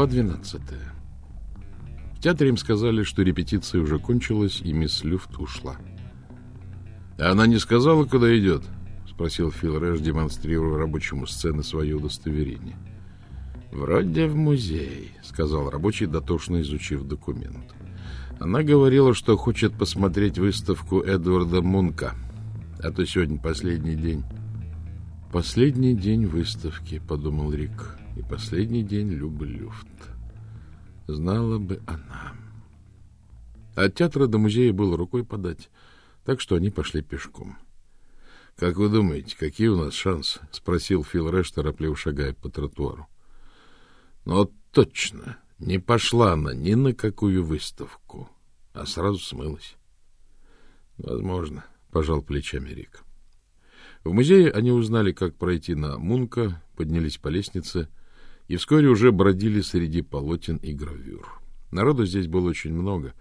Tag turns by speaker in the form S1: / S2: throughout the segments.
S1: Глава 12. В театре им сказали, что репетиция уже кончилась, и мисс Люфт ушла. «А она не сказала, куда идет?» — спросил Фил Рэш, демонстрируя рабочему сцены свое удостоверение. «Вроде в музей», — сказал рабочий, дотошно изучив документ. Она говорила, что хочет посмотреть выставку Эдварда Мунка, а то сегодня последний день. «Последний день выставки», — подумал Рик, — «и последний день Любы Люфт». Знала бы она. От театра до музея было рукой подать, так что они пошли пешком. — Как вы думаете, какие у нас шансы? — спросил Фил Рэш, торопливо шагая по тротуару. — Ну, точно, не пошла она ни на какую выставку, а сразу смылась. — Возможно, — пожал плечами Рик. В музее они узнали, как пройти на Мунка, поднялись по лестнице — и вскоре уже бродили среди полотен и гравюр. Народу здесь было очень много,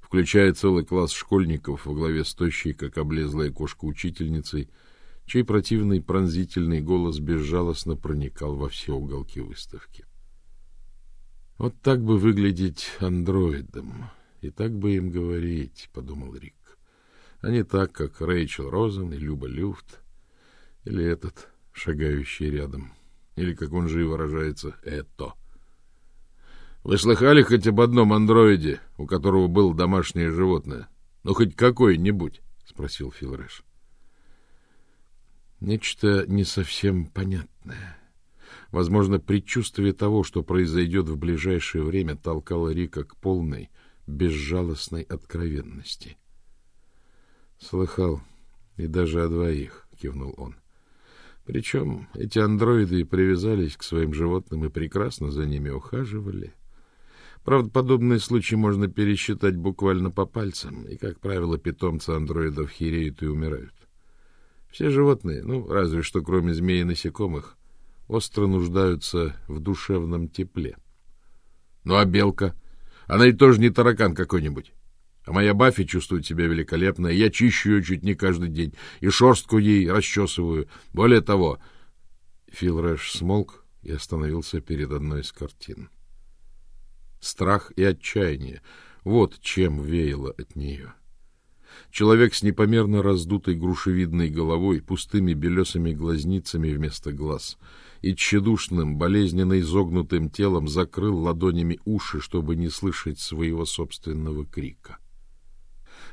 S1: включая целый класс школьников во главе с тощей, как облезлая кошка учительницей, чей противный пронзительный голос безжалостно проникал во все уголки выставки. Вот так бы выглядеть андроидом, и так бы им говорить, — подумал Рик, — а не так, как Рэйчел Розен и Люба Люфт, или этот, шагающий рядом. — или, как он же и выражается, это. Вы слыхали хоть об одном андроиде, у которого было домашнее животное? Ну, хоть какое-нибудь? — спросил Филрэш. Нечто не совсем понятное. Возможно, предчувствие того, что произойдет в ближайшее время, толкало Рика к полной, безжалостной откровенности. — Слыхал, и даже о двоих, — кивнул он. — причем эти андроиды привязались к своим животным и прекрасно за ними ухаживали. Правда, подобные случаи можно пересчитать буквально по пальцам, и, как правило, питомцы андроидов хереют и умирают. Все животные, ну, разве что кроме змей и насекомых, остро нуждаются в душевном тепле. Ну, а белка? Она ведь тоже не таракан какой-нибудь. А моя Баффи чувствует себя великолепно, и я чищу ее чуть не каждый день, и шерстку ей расчесываю. Более того... Фил Рэш смолк и остановился перед одной из картин. Страх и отчаяние — вот чем веяло от нее. Человек с непомерно раздутой грушевидной головой, пустыми белесыми глазницами вместо глаз и тщедушным, болезненно изогнутым телом закрыл ладонями уши, чтобы не слышать своего собственного крика. —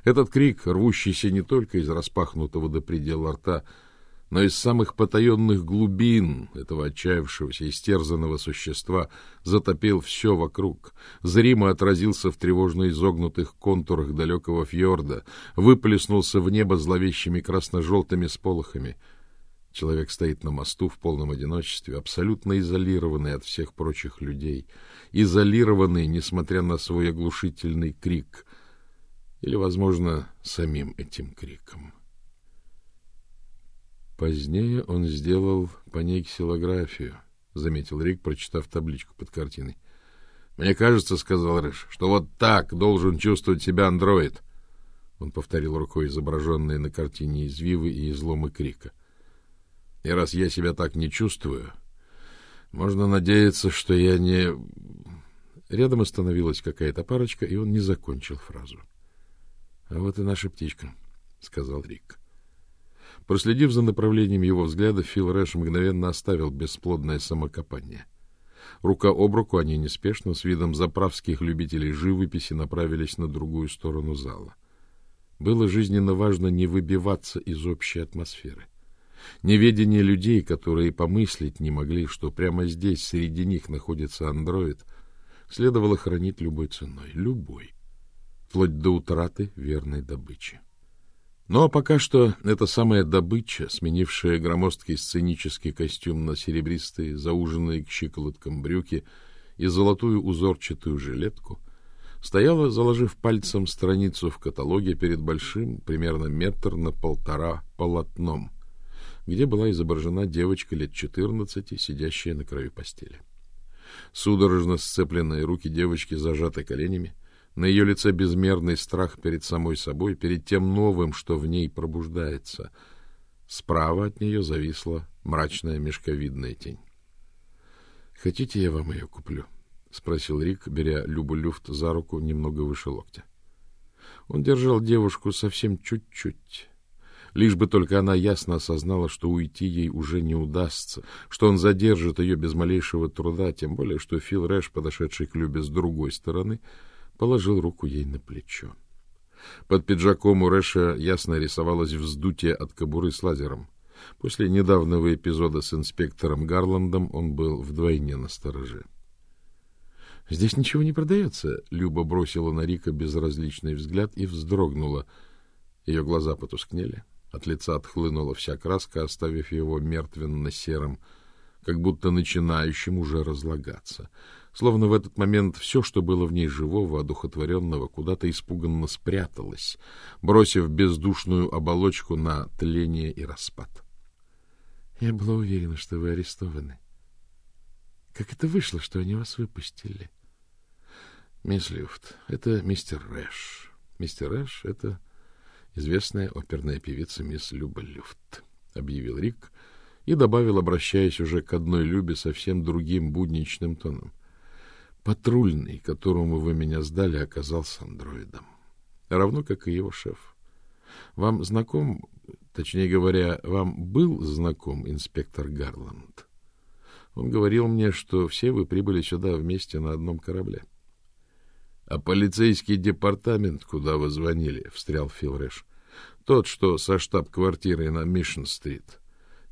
S1: этот крик, рвущийся не только из распахнутого до предела рта, но из самых потаенных глубин этого отчаявшегося, истерзанного существа, затопил все вокруг, зримо отразился в тревожно изогнутых контурах далекого фьорда, выплеснулся в небо зловещими красно-желтыми сполохами. Человек стоит на мосту в полном одиночестве, абсолютно изолированный от всех прочих людей, изолированный, несмотря на свой оглушительный крик — или, возможно, самим этим криком. Позднее он сделал по ней ксилографию, — заметил Рик, прочитав табличку под картиной. — Мне кажется, — сказал Рыж, — что вот так должен чувствовать себя андроид. Он повторил рукой изображенные на картине извивы и изломы крика. — И раз я себя так не чувствую, можно надеяться, что я не... Рядом остановилась какая-то парочка, и он не закончил фразу. —— вот и наша птичка, — сказал Рик. Проследив за направлением его взгляда, Фил Рэш мгновенно оставил бесплодное самокопание. Рука об руку они неспешно, с видом заправских любителей живописи, направились на другую сторону зала. Было жизненно важно не выбиваться из общей атмосферы. Неведение людей, которые помыслить не могли, что прямо здесь среди них находится андроид, следовало хранить любой ценой. Любой вплоть до утраты верной добычи. Ну а пока что эта самая добыча, сменившая громоздкий сценический костюм на серебристые, зауженные к щиколоткам брюки и золотую узорчатую жилетку, стояла, заложив пальцем страницу в каталоге перед большим, примерно метр на полтора, полотном, где была изображена девочка лет четырнадцати, сидящая на краю постели. Судорожно сцепленные руки девочки зажаты коленями, на ее лице безмерный страх перед самой собой, перед тем новым, что в ней пробуждается. Справа от нее зависла мрачная мешковидная тень. — Хотите, я вам ее куплю? — спросил Рик, беря Любу Люфт за руку немного выше локтя. Он держал девушку совсем чуть-чуть, лишь бы только она ясно осознала, что уйти ей уже не удастся, что он задержит ее без малейшего труда, тем более что Фил Рэш, подошедший к Любе с другой стороны, положил руку ей на плечо. Под пиджаком у Рэша ясно рисовалось вздутие от кобуры с лазером. После недавнего эпизода с инспектором Гарландом он был вдвойне настороже. — Здесь ничего не продается, — Люба бросила на Рика безразличный взгляд и вздрогнула. Ее глаза потускнели, от лица отхлынула вся краска, оставив его мертвенно-серым, как будто начинающим уже разлагаться. Словно в этот момент все, что было в ней живого, одухотворенного, куда-то испуганно спряталось, бросив бездушную оболочку на тление и распад. — Я была уверена, что вы арестованы. Как это вышло, что они вас выпустили? — Мисс Люфт, это мистер Рэш. Мистер Рэш — это известная оперная певица мисс Люба Люфт, — объявил Рик и добавил, обращаясь уже к одной Любе совсем другим будничным тоном. — Патрульный, которому вы меня сдали, оказался андроидом, равно как и его шеф. Вам знаком, точнее говоря, вам был знаком инспектор Гарланд? — он говорил мне, что все вы прибыли сюда вместе на одном корабле. — А полицейский департамент, куда вы звонили, — встрял Фил Рэш, — тот, что со штаб-квартирой на Мишн-стрит,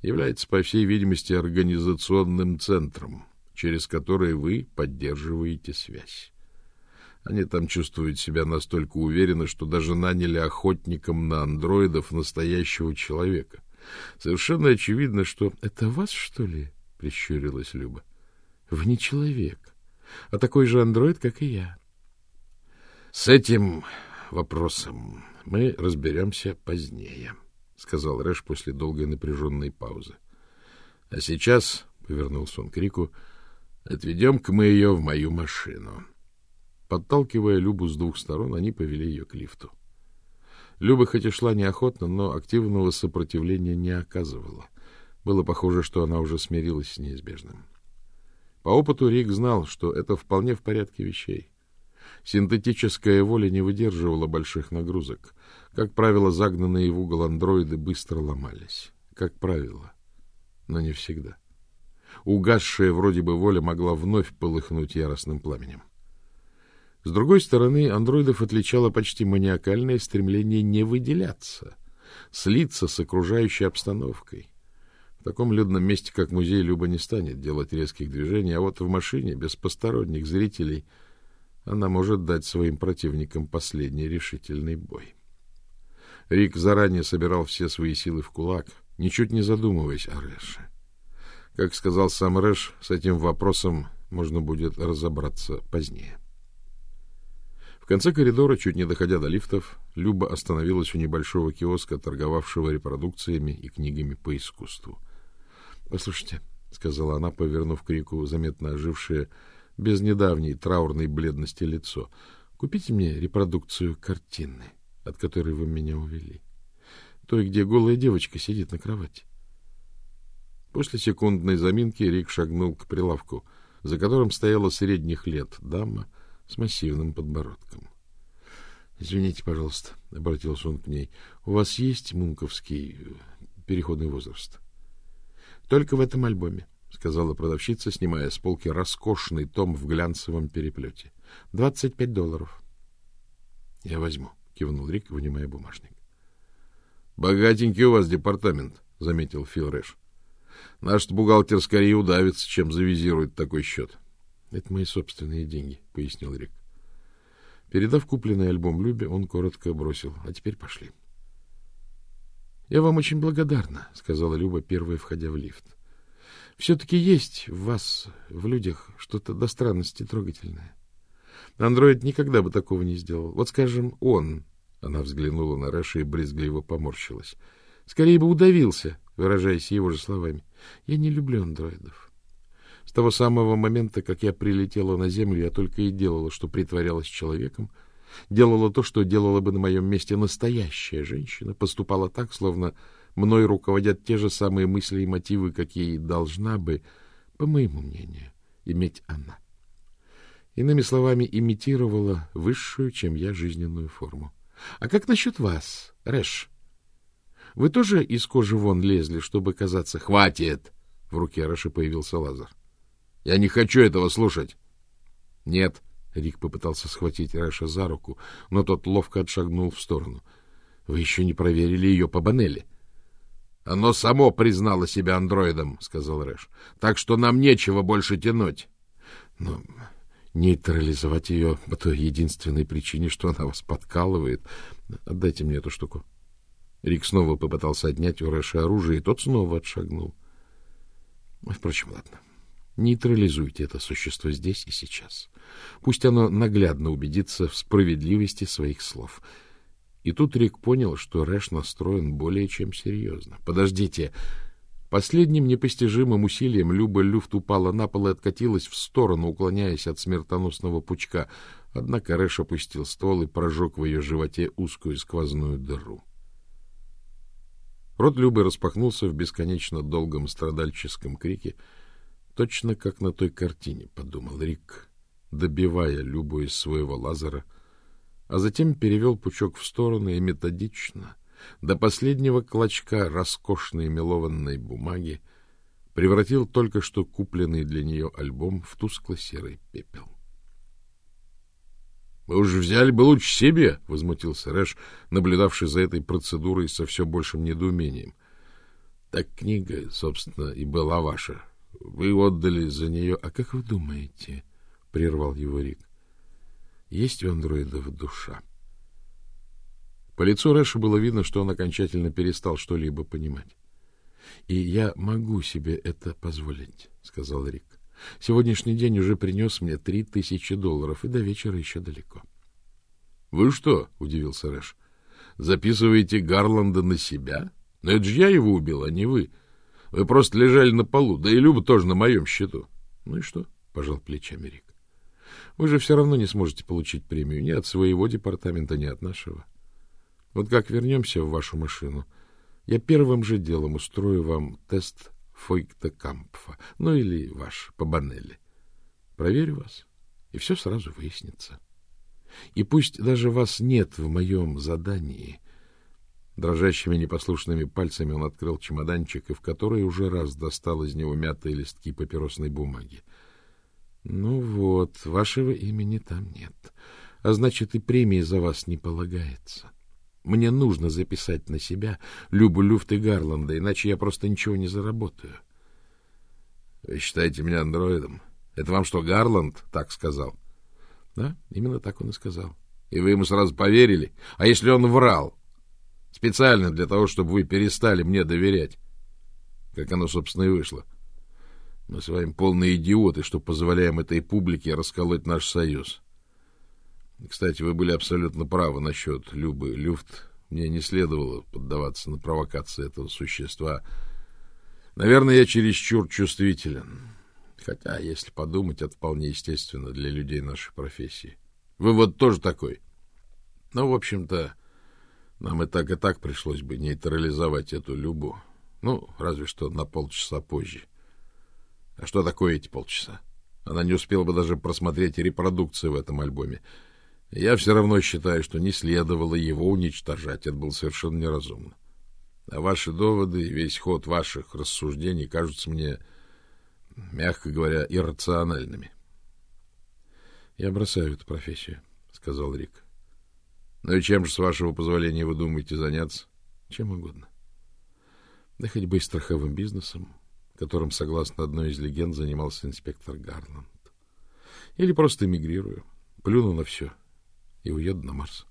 S1: является, по всей видимости, организационным центром, через который вы поддерживаете связь. Они там чувствуют себя настолько уверенно, что даже наняли охотником на андроидов настоящего человека. Совершенно очевидно, что... — Это вас, что ли? прищурилась Люба. Вы не человек, а такой же андроид, как и я. С этим вопросом мы разберемся позднее, сказал Рэш после долгой напряженной паузы. А сейчас, повернулся он к Рику, отведем-ка мы ее в мою машину. Подталкивая Любу с двух сторон, они повели ее к лифту. Люба хоть и шла неохотно, но активного сопротивления не оказывала. Было похоже, что она уже смирилась с неизбежным. По опыту Рик знал, что это вполне в порядке вещей. Синтетическая воля не выдерживала больших нагрузок. Как правило, загнанные в угол андроиды быстро ломались. Как правило, но не всегда. Угасшая вроде бы воля могла вновь полыхнуть яростным пламенем. С другой стороны, андроидов отличало почти маниакальное стремление не выделяться, слиться с окружающей обстановкой. В таком людном месте, как музей, Люба не станет делать резких движений, а вот в машине, без посторонних зрителей, она может дать своим противникам последний решительный бой. Рик заранее собирал все свои силы в кулак, ничуть не задумываясь о Рэше. Как сказал сам Рэш, с этим вопросом можно будет разобраться позднее. В конце коридора, чуть не доходя до лифтов, Люба остановилась у небольшого киоска, торговавшего репродукциями и книгами по искусству — Послушайте, сказала она, повернув к Рику заметно ожившее, без недавней траурной бледности лицо. Купите мне репродукцию картины, от которой вы меня увели. Той, где голая девочка сидит на кровати. После секундной заминки Рик шагнул к прилавку, за которым стояла средних лет дама с массивным подбородком. Извините, пожалуйста, обратился он к ней. У вас есть мунковский э, переходный возраст? Только в этом альбоме, сказала продавщица, снимая с полки роскошный том в глянцевом переплете. Двадцать пять долларов. Я возьму, кивнул Рик, вынимая бумажник. Богатенький у вас департамент, заметил Фил Рэш. Наш бухгалтер скорее удавится, чем завизирует такой счет. — Это мои собственные деньги, — пояснил Рик. Передав купленный альбом Любе, он коротко бросил. — А теперь пошли. — я вам очень благодарна, сказала Люба, первая входя в лифт. Все-таки есть в вас, в людях, что-то до странности трогательное. Андроид никогда бы такого не сделал. Вот, скажем, он, она взглянула на Раша и брезгливо поморщилась, скорее бы удавился, выражаясь его же словами. Я не люблю андроидов. С того самого момента, как я прилетела на Землю, я только и делала, что притворялась человеком, делала то, что делала бы на моем месте настоящая женщина, поступала так, словно мной руководят те же самые мысли и мотивы, какие должна бы, по моему мнению, иметь она. Иными словами, имитировала высшую, чем я, жизненную форму. А как насчет вас, Рэш? Вы тоже из кожи вон лезли, чтобы казаться... Хватит! В руке Рэша появился Лазар. Я не хочу этого слушать. Нет. Рик попытался схватить Рэша за руку, но тот ловко отшагнул в сторону. Вы еще не проверили ее по Банелли. Оно само признало себя андроидом, сказал Рэш. Так что нам нечего больше тянуть. Но нейтрализовать ее по той единственной причине, что она вас подкалывает. Отдайте мне эту штуку. Рик снова попытался отнять у Рэша оружие, и тот снова отшагнул. Впрочем, ладно. Нейтрализуйте это существо здесь и сейчас. Пусть оно наглядно убедится в справедливости своих слов. И тут Рик понял, что Рэш настроен более чем серьезно. Подождите. Последним непостижимым усилием Люба Люфт упала на пол и откатилась в сторону, уклоняясь от смертоносного пучка. Однако Рэш опустил ствол и прожег в ее животе узкую сквозную дыру. Рот Любы распахнулся в бесконечно долгом страдальческом крике, точно как на той картине, — подумал Рик, добивая Любу из своего лазера, а затем перевел пучок в сторону и методично, до последнего клочка роскошной мелованной бумаги, превратил только что купленный для нее альбом в тускло-серый пепел. Вы уж взяли бы лучше себе, — возмутился Рэш, наблюдавший за этой процедурой со все большим недоумением. — Так книга, собственно, и была ваша. Вы отдали за нее... — А как вы думаете? — прервал его Рик. — Есть у андроидов душа? По лицу Рэша было видно, что он окончательно перестал что-либо понимать. — И я могу себе это позволить, — сказал Рик. Сегодняшний день уже принес мне три тысячи долларов, и до вечера еще далеко. — Вы что? — удивился Рэш. — Записываете Гарланда на себя? Но это же я его убил, а не вы. Вы просто лежали на полу, да и Люба тоже на моем счету. — Ну и что? — пожал плечами Рик. — Вы же все равно не сможете получить премию ни от своего департамента, ни от нашего. Вот как вернемся в вашу машину, я первым же делом устрою вам тест Фойкта Кампфа, ну или ваш, по Банелли. Проверю вас, и все сразу выяснится. И пусть даже вас нет в моем задании, дрожащими непослушными пальцами он открыл чемоданчик, и в который уже раз достал из него мятые листки папиросной бумаги. Ну вот, вашего имени там нет, а значит, и премии за вас не полагается. — мне нужно записать на себя Любу Люфт и Гарланда, иначе я просто ничего не заработаю. — Вы считаете меня андроидом? Это вам что, Гарланд так сказал? — Да, именно так он и сказал. — И вы ему сразу поверили? А если он врал? Специально для того, чтобы вы перестали мне доверять. Как оно, собственно, и вышло. Мы с вами полные идиоты, что позволяем этой публике расколоть наш союз. — кстати, вы были абсолютно правы насчет Любы Люфт. Мне не следовало поддаваться на провокации этого существа. Наверное, я чересчур чувствителен. Хотя, если подумать, это вполне естественно для людей нашей профессии. Вы вот тоже такой. Ну, в общем-то, нам и так, и так пришлось бы нейтрализовать эту Любу. Ну, разве что на полчаса позже. А что такое эти полчаса? Она не успела бы даже просмотреть репродукцию в этом альбоме. Я все равно считаю, что не следовало его уничтожать. Это было совершенно неразумно. А ваши доводы и весь ход ваших рассуждений кажутся мне, мягко говоря, иррациональными. — Я бросаю эту профессию, — сказал Рик. — Ну и чем же, с вашего позволения, вы думаете заняться? — Чем угодно. Да хоть бы и страховым бизнесом, которым, согласно одной из легенд, занимался инспектор Гарланд. Или просто эмигрирую, плюну на все — и уеду на Марс.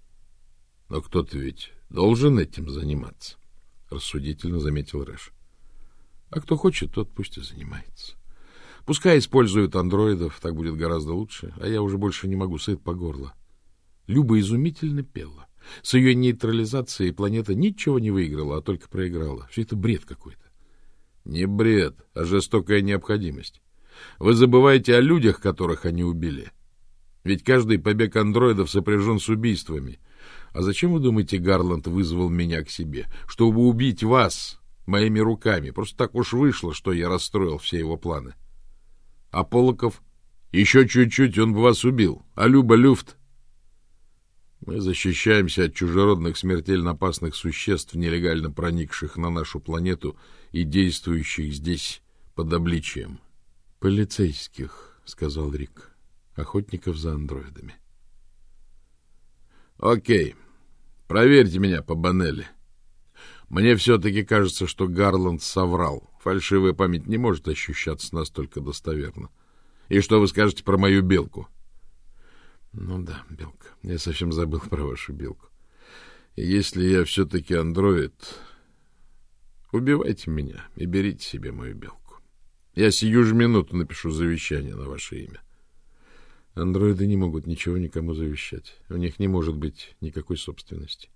S1: — Но кто-то ведь должен этим заниматься, — рассудительно заметил Рэш. — А кто хочет, тот пусть и занимается. Пускай используют андроидов, так будет гораздо лучше, а я уже больше не могу сыт по горло. Люба изумительно пела. С ее нейтрализацией планета ничего не выиграла, а только проиграла. Все это бред какой-то. Не бред, а жестокая необходимость. Вы забываете о людях, которых они убили. Ведь каждый побег андроидов сопряжен с убийствами. А зачем, вы думаете, Гарланд вызвал меня к себе? Чтобы убить вас моими руками. Просто так уж вышло, что я расстроил все его планы. А Полоков Еще чуть-чуть, он бы вас убил. А Люба Люфт... Мы защищаемся от чужеродных смертельно опасных существ, нелегально проникших на нашу планету и действующих здесь под обличием. — Полицейских, — сказал Рик, — охотников за андроидами. — Окей. Проверьте меня по Банелли. Мне все-таки кажется, что Гарланд соврал. Фальшивая память не может ощущаться настолько достоверно. И что вы скажете про мою белку? — Ну да, белка. Я совсем забыл про вашу белку. Если я все-таки андроид, убивайте меня и берите себе мою белку. Я сию же минуту напишу завещание на ваше имя. Андроиды не могут ничего никому завещать. У них не может быть никакой собственности.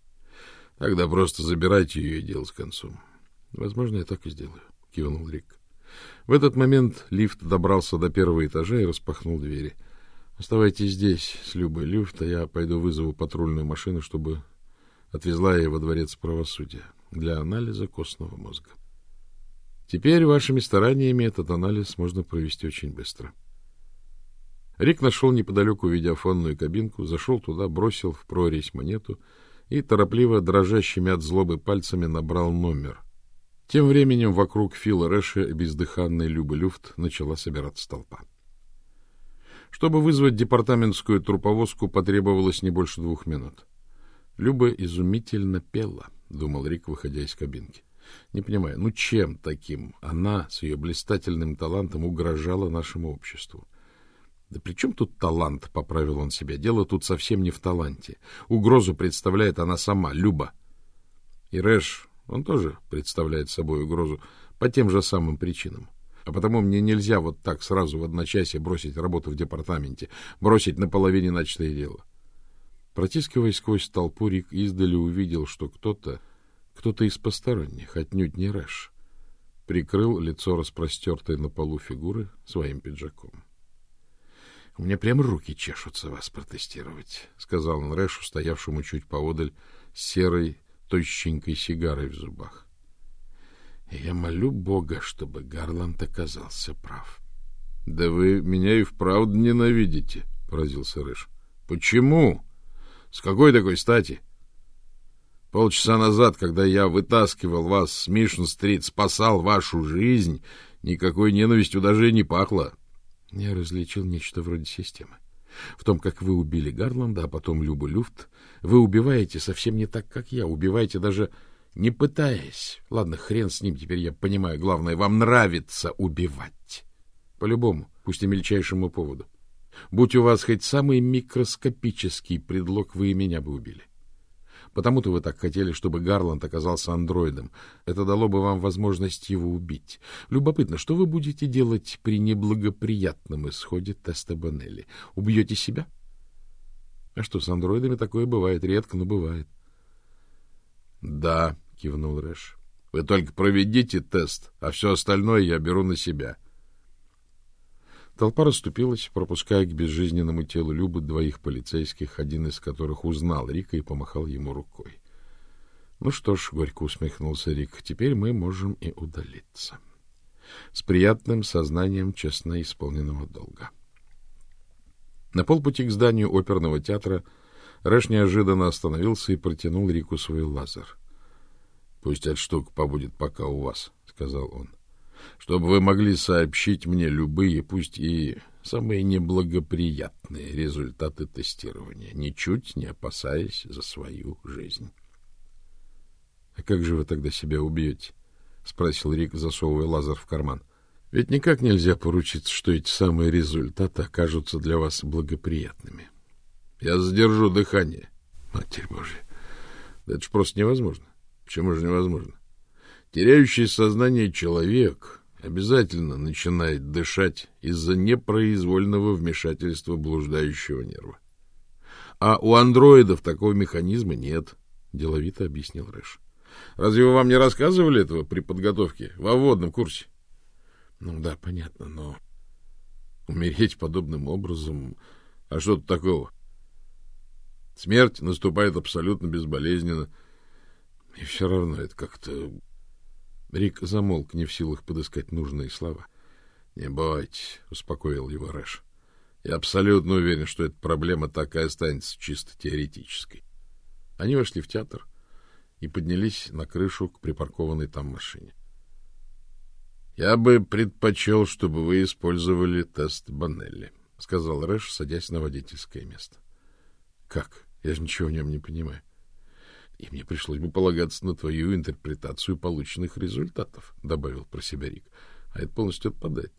S1: Тогда просто забирайте ее и дело с концом. Возможно, я так и сделаю, кивнул Рик. В этот момент лифт добрался до первого этажа и распахнул двери. Оставайтесь здесь с Любой Люфт, а я пойду вызову патрульную машину, чтобы отвезла ее во дворец правосудия для анализа костного мозга. Теперь вашими стараниями этот анализ можно провести очень быстро. Рик нашел неподалеку видеофонную кабинку, зашел туда, бросил в прорезь монету и торопливо, дрожащими от злобы пальцами, набрал номер. Тем временем вокруг Фила Рэша и бездыханной Любы Люфт начала собираться толпа. Чтобы вызвать департаментскую труповозку, потребовалось не больше двух минут. Люба изумительно пела, — думал Рик, выходя из кабинки. Не понимаю, ну чем таким она с ее блистательным талантом угрожала нашему обществу? Да при чем тут талант, — поправил он себя. Дело тут совсем не в таланте. Угрозу представляет она сама, Люба. И Рэш, он тоже представляет собой угрозу по тем же самым причинам. А потому мне нельзя вот так сразу в одночасье бросить работу в департаменте, бросить на половине начатое дело. Протискиваясь сквозь толпу, Рик издали увидел, что кто-то кто-то из посторонних, отнюдь не Рэш, прикрыл лицо распростертой на полу фигуры своим пиджаком. — У меня прям руки чешутся вас протестировать, — сказал он Рэшу, стоявшему чуть поодаль, с серой, тощенькой сигарой в зубах. — Я молю Бога, чтобы Гарланд оказался прав. — Да вы меня и вправду ненавидите, — поразился Рэш. — Почему? С какой такой стати? — Полчаса назад, когда я вытаскивал вас с Мишн-стрит, спасал вашу жизнь, никакой ненавистью даже и не пахло. Я различил нечто вроде системы. В том, как вы убили Гарланда, а потом Любу Люфт, вы убиваете совсем не так, как я. Убиваете даже не пытаясь. Ладно, хрен с ним, теперь я понимаю. Главное, вам нравится убивать. По-любому, пусть и мельчайшему поводу. Будь у вас хоть самый микроскопический предлог, вы и меня бы убили. Потому-то вы так хотели, чтобы Гарланд оказался андроидом. Это дало бы вам возможность его убить. Любопытно, что вы будете делать при неблагоприятном исходе теста Боннелли? Убьете себя? А что, с андроидами такое бывает. Редко, но бывает. — Да, — кивнул Рэш. — Вы только проведите тест, а все остальное я беру на себя. — Толпа расступилась, пропуская к безжизненному телу Любы двоих полицейских, один из которых узнал Рика и помахал ему рукой. Ну что ж, горько усмехнулся Рик, теперь мы можем и удалиться. С приятным сознанием честно исполненного долга. На полпути к зданию оперного театра Рэш неожиданно остановился и протянул Рику свой лазер. — Пусть эта штука побудет пока у вас, — сказал он. — чтобы вы могли сообщить мне любые, пусть и самые неблагоприятные результаты тестирования, ничуть не опасаясь за свою жизнь. — А как же вы тогда себя убьете? — спросил Рик, засовывая лазер в карман. — Ведь никак нельзя поручиться, что эти самые результаты окажутся для вас благоприятными. — Я задержу дыхание. — Матерь Божья, да это же просто невозможно. Почему же невозможно? Теряющий сознание человек обязательно начинает дышать из-за непроизвольного вмешательства блуждающего нерва. А у андроидов такого механизма нет, — деловито объяснил Рэш. Разве вы вам не рассказывали этого при подготовке, во вводном курсе? Ну да, понятно, но умереть подобным образом... А что тут такого? Смерть наступает абсолютно безболезненно, и все равно это как-то Рик замолк, не в силах подыскать нужные слова. — Не бойтесь, — успокоил его Рэш. Я абсолютно уверен, что эта проблема так и останется чисто теоретической. Они вошли в театр и поднялись на крышу к припаркованной там машине. Я бы предпочел, чтобы вы использовали тест Банелли, сказал Рэш, садясь на водительское место. Как? Я же ничего в нем не понимаю. И мне пришлось бы полагаться на твою интерпретацию полученных результатов, добавил про себя Рик. А это полностью отпадает.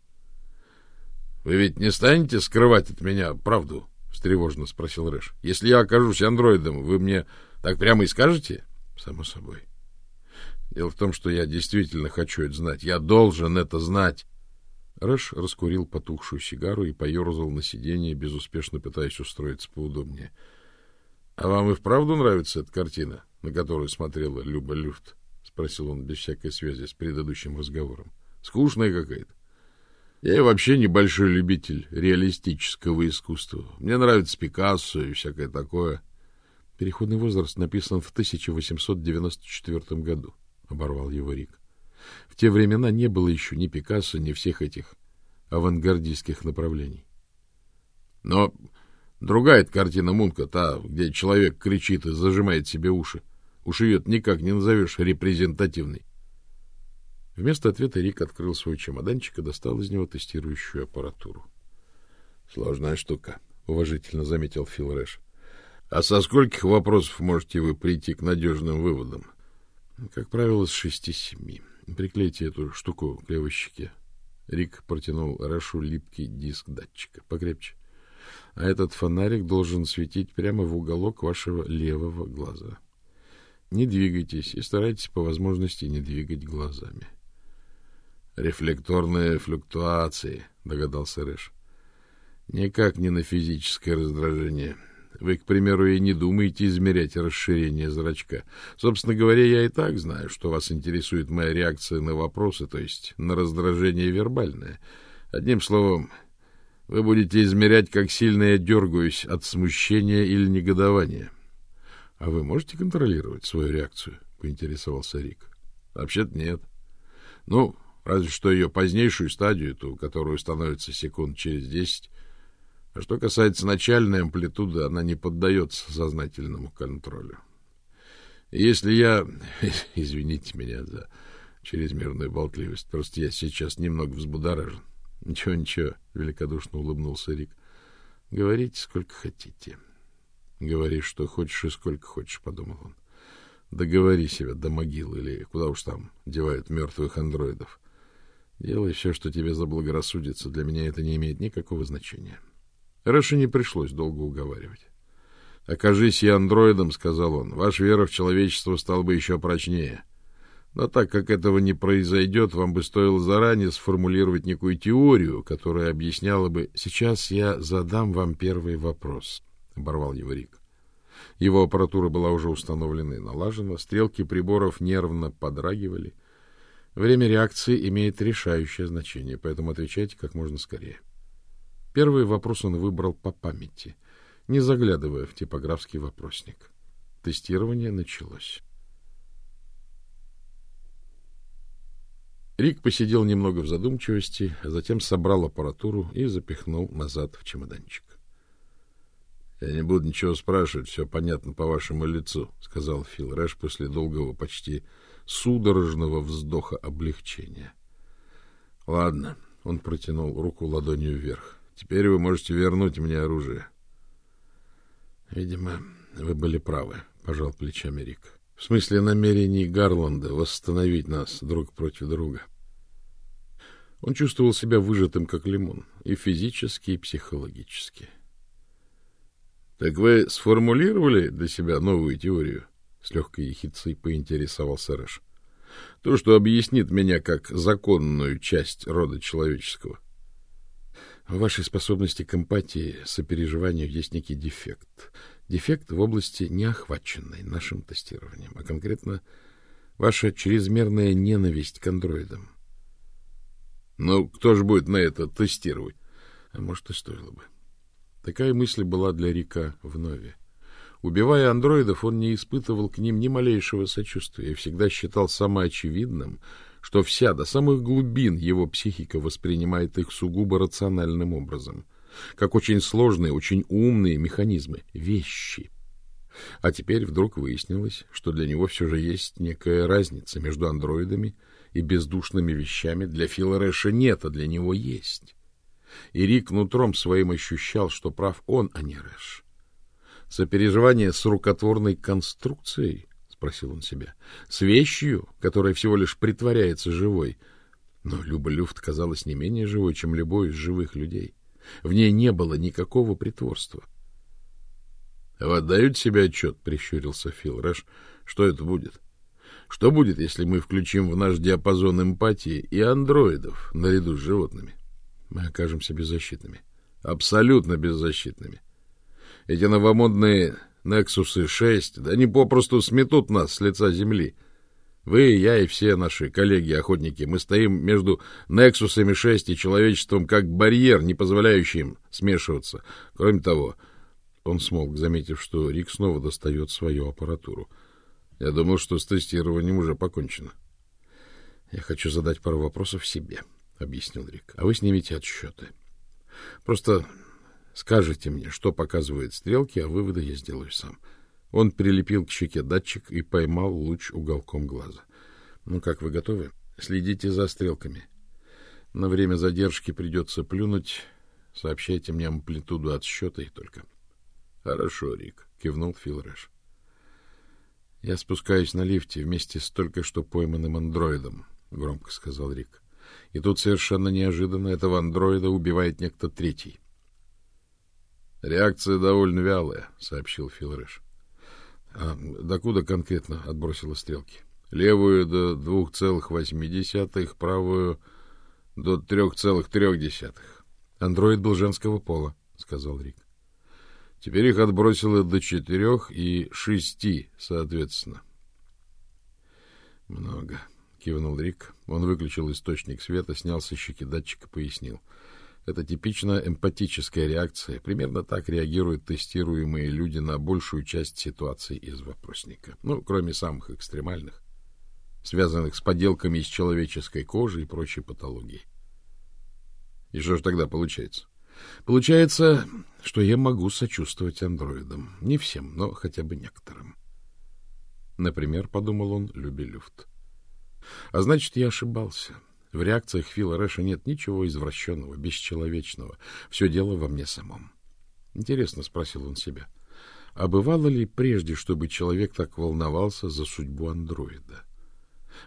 S1: Вы ведь не станете скрывать от меня правду? встревоженно спросил Рэш. Если я окажусь андроидом, вы мне так прямо и скажете? Само собой. Дело в том, что я действительно хочу это знать. Я должен это знать. Рэш раскурил потухшую сигару и поерзал на сиденье, безуспешно пытаясь устроиться поудобнее. — А вам и вправду нравится эта картина, на которую смотрела Люба Люфт? — спросил он без всякой связи с предыдущим разговором. — Скучная какая-то. Я вообще небольшой любитель реалистического искусства. Мне нравится Пикассо и всякое такое. Переходный возраст написан в 1894 году оборвал его Рик. В те времена не было еще ни Пикассо, ни всех этих авангардистских направлений. Но другая картина Мунка, та, где человек кричит и зажимает себе уши, уж ее никак не назовешь репрезентативной. Вместо ответа Рик открыл свой чемоданчик и достал из него тестирующую аппаратуру. — Сложная штука, — уважительно заметил Фил Рэш. — А со скольких вопросов можете вы прийти к надежным выводам? Как правило, с шести-семи. Приклейте эту штуку к левой щеке. Рик протянул Рашу липкий диск датчика. Покрепче. А этот фонарик должен светить прямо в уголок вашего левого глаза. Не двигайтесь и старайтесь по возможности не двигать глазами. Рефлекторные флюктуации, догадался Рэш. Никак не на физическое раздражение. Вы, к примеру, и не думаете измерять расширение зрачка. Собственно говоря, я и так знаю, что вас интересует моя реакция на вопросы, то есть на раздражение вербальное. Одним словом, вы будете измерять, как сильно я дергаюсь от смущения или негодования. — А вы можете контролировать свою реакцию? — поинтересовался Рик. — Вообще-то нет. Ну, разве что ее позднейшую стадию, ту, которую становится секунд через десять, а что касается начальной амплитуды, она не поддается сознательному контролю. если я... Извините меня за чрезмерную болтливость, просто я сейчас немного взбудоражен. Ничего, ничего, великодушно улыбнулся Рик. Говорите, сколько хотите. Говори, что хочешь и сколько хочешь, подумал он. Договори себя до могилы или куда уж там девают мертвых андроидов. Делай все, что тебе заблагорассудится. Для меня это не имеет никакого значения. — Рэша не пришлось долго уговаривать. «Окажись я андроидом», — сказал он, — «ваша вера в человечество стала бы еще прочнее. Но так как этого не произойдет, вам бы стоило заранее сформулировать некую теорию, которая объясняла бы... Сейчас я задам вам первый вопрос», — оборвал его Рик. Его аппаратура была уже установлена и налажена, стрелки приборов нервно подрагивали. Время реакции имеет решающее значение, поэтому отвечайте как можно скорее. — Первый вопрос он выбрал по памяти, не заглядывая в типографский вопросник. Тестирование началось. Рик посидел немного в задумчивости, а затем собрал аппаратуру и запихнул назад в чемоданчик. — Я не буду ничего спрашивать, все понятно по вашему лицу, — сказал Фил Рэш после долгого, почти судорожного вздоха облегчения. — Ладно, — он протянул руку ладонью вверх. Теперь вы можете вернуть мне оружие. Видимо, вы были правы, пожал плечами Рик. В смысле намерений Гарланда восстановить нас друг против друга. Он чувствовал себя выжатым как лимон, и физически, и психологически. Так вы сформулировали для себя новую теорию? С легкой ехицей поинтересовался Рэш. То, что объяснит меня как законную часть рода человеческого. В вашей способности к эмпатии, сопереживанию есть некий дефект. Дефект в области, не охваченной нашим тестированием, а конкретно ваша чрезмерная ненависть к андроидам. Ну, кто же будет на это тестировать? А может, и стоило бы. Такая мысль была для Рика вновь. Убивая андроидов, он не испытывал к ним ни малейшего сочувствия и всегда считал самоочевидным, что вся до самых глубин его психика воспринимает их сугубо рациональным образом. как очень сложные, очень умные механизмы, вещи. А теперь вдруг выяснилось, что для него все же есть некая разница между андроидами и бездушными вещами. Для Фила Рэша нет, а для него есть. И Рик нутром своим ощущал, что прав он, а не Рэш. Сопереживание с рукотворной конструкцией, спросил он себя, с вещью, которая всего лишь притворяется живой. Но Люба Люфт казалась не менее живой, чем любой из живых людей. В ней не было никакого притворства. — Вы отдаете себе отчет, — прищурился Фил Рэш, — что это будет? Что будет, если мы включим в наш диапазон эмпатии и андроидов наряду с животными? Мы окажемся беззащитными. Абсолютно беззащитными. Эти новомодные Нексусы 6, да они попросту сметут нас с лица земли. Вы, я и все наши коллеги-охотники, мы стоим между Нексусами 6 и человечеством как барьер, не позволяющий им смешиваться. Кроме того, он смолк, заметив, что Рик снова достает свою аппаратуру. Я думал, что с тестированием уже покончено. — Я хочу задать пару вопросов себе, — объяснил Рик. — А вы снимите отсчеты. Просто скажите мне, что показывают стрелки, а выводы я сделаю сам. Он прилепил к щеке датчик и поймал луч уголком глаза. — Ну как, вы готовы? Следите за стрелками. На время задержки придется плюнуть. Сообщайте мне амплитуду отсчета и только. —— Хорошо, Рик, — кивнул Фил Рэш. — Я спускаюсь на лифте вместе с только что пойманным андроидом, — громко сказал Рик. И тут совершенно неожиданно этого андроида убивает некто третий. — Реакция довольно вялая, — сообщил Фил Рэш. — А докуда конкретно отбросила стрелки? — Левую до двух целых восьми десятых, правую до трех целых трех десятых. — Андроид был женского пола, — сказал Рик. Теперь их отбросило до четырех и шести, соответственно. Много, кивнул Рик. Он выключил источник света, снял со щеки датчик и пояснил. Это типичная эмпатическая реакция. Примерно так реагируют тестируемые люди на большую часть ситуаций из вопросника. Ну, кроме самых экстремальных, связанных с поделками из человеческой кожи и прочей патологией. И что же тогда получается? Получается, что я могу сочувствовать андроидам. Не всем, но хотя бы некоторым. Например, подумал он, Люби Люфт. А значит, я ошибался. В реакциях Фила Рэша нет ничего извращенного, бесчеловечного. Все дело во мне самом. Интересно, спросил он себя, а бывало ли прежде, чтобы человек так волновался за судьбу андроида?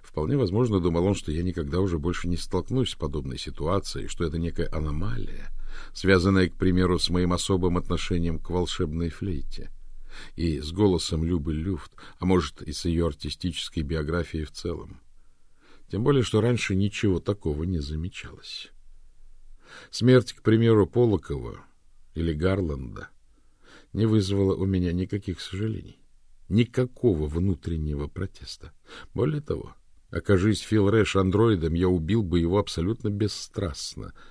S1: Вполне возможно, думал он, что я никогда уже больше не столкнусь с подобной ситуацией, что это некая аномалия, связанная, к примеру, с моим особым отношением к волшебной флейте и с голосом Любы Люфт, а может и с ее артистической биографией в целом. Тем более, что раньше ничего такого не замечалось. Смерть, к примеру, Полокова или Гарланда не вызвала у меня никаких сожалений, никакого внутреннего протеста. Более того, окажись Фил Рэш андроидом, я убил бы его абсолютно бесстрастно —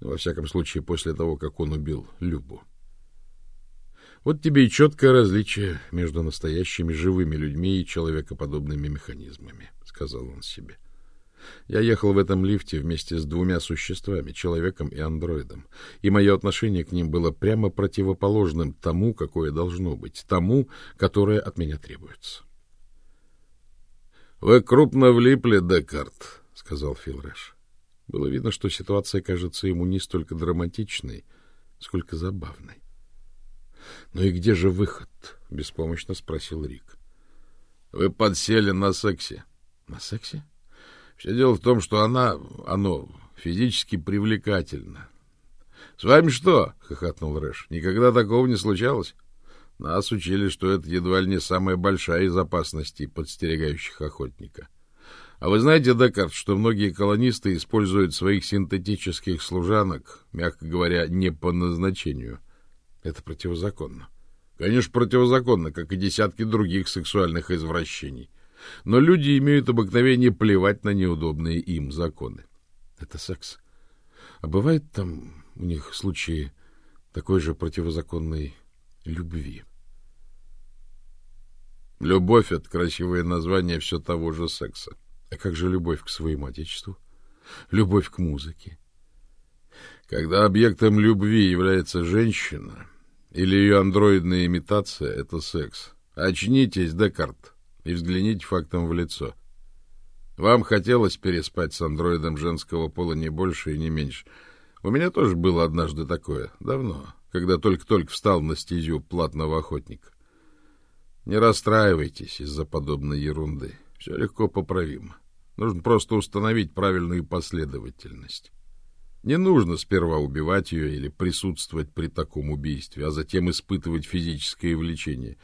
S1: во всяком случае, после того, как он убил Любу. Вот тебе и четкое различие между настоящими живыми людьми и человекоподобными механизмами, — сказал он себе. Я ехал в этом лифте вместе с двумя существами, человеком и андроидом, и мое отношение к ним было прямо противоположным тому, какое должно быть, тому, которое от меня требуется. — Вы крупно влипли, Декарт, — сказал Филрэш. Было видно, что ситуация кажется ему не столько драматичной, сколько забавной. — Ну и где же выход? — беспомощно спросил Рик. — Вы подсели на сексе. — На сексе? — Все дело в том, что она, оно, физически привлекательно. — С вами что? — хохотнул Рэш. — Никогда такого не случалось? Нас учили, что это едва ли не самая большая из опасностей, подстерегающих охотника. — а вы знаете, Декарт, что многие колонисты используют своих синтетических служанок, мягко говоря, не по назначению? Это противозаконно. Конечно, противозаконно, как и десятки других сексуальных извращений. Но люди имеют обыкновение плевать на неудобные им законы. Это секс. А бывает там у них случаи такой же противозаконной любви? Любовь — это красивое название все того же секса. А как же любовь к своему отечеству? Любовь к музыке? Когда объектом любви является женщина или ее андроидная имитация, это секс. Очнитесь, Декарт, и взгляните фактом в лицо. Вам хотелось переспать с андроидом женского пола не больше и не меньше. У меня тоже было однажды такое, давно, когда только-только встал на стезю платного охотника. Не расстраивайтесь из-за подобной ерунды. Все легко поправимо. Нужно просто установить правильную последовательность. Не нужно сперва убивать ее или присутствовать при таком убийстве, а затем испытывать физическое влечение.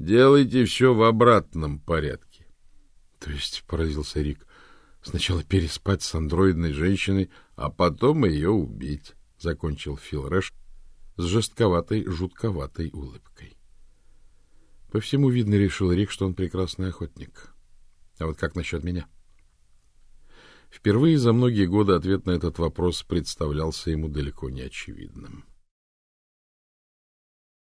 S1: Делайте все в обратном порядке.
S2: — То есть, — поразился Рик, — сначала переспать с андроидной женщиной,
S1: а потом ее убить, — закончил Фил Рэш
S2: с жестковатой, жутковатой улыбкой. По всему видно, решил Рик, что он прекрасный охотник. А вот как насчет меня? — Впервые за многие годы ответ на этот вопрос представлялся ему далеко не очевидным.